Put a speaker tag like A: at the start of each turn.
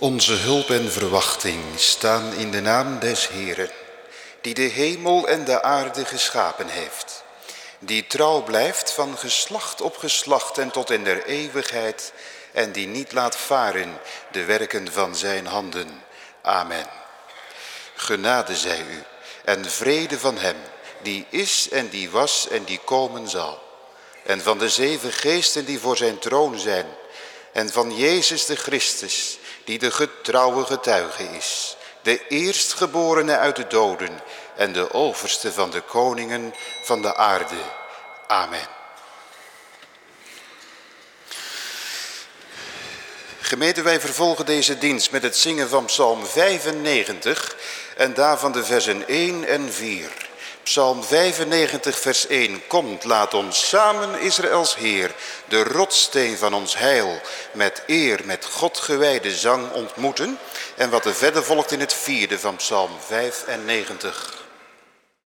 A: Onze hulp en verwachting staan in de naam des Heeren, die de hemel en de aarde geschapen heeft, die trouw blijft van geslacht op geslacht en tot in der eeuwigheid, en die niet laat varen de werken van zijn handen. Amen. Genade zij u en vrede van hem, die is en die was en die komen zal. En van de zeven geesten die voor zijn troon zijn, en van Jezus de Christus, die de getrouwe getuige is, de eerstgeborene uit de doden en de overste van de koningen van de aarde. Amen. Gemeente, wij vervolgen deze dienst met het zingen van Psalm 95 en daarvan de versen 1 en 4. Psalm 95 vers 1. Komt, laat ons samen Israëls Heer, de rotsteen van ons heil, met eer, met God gewijde zang ontmoeten. En wat er verder volgt in het vierde van Psalm 95.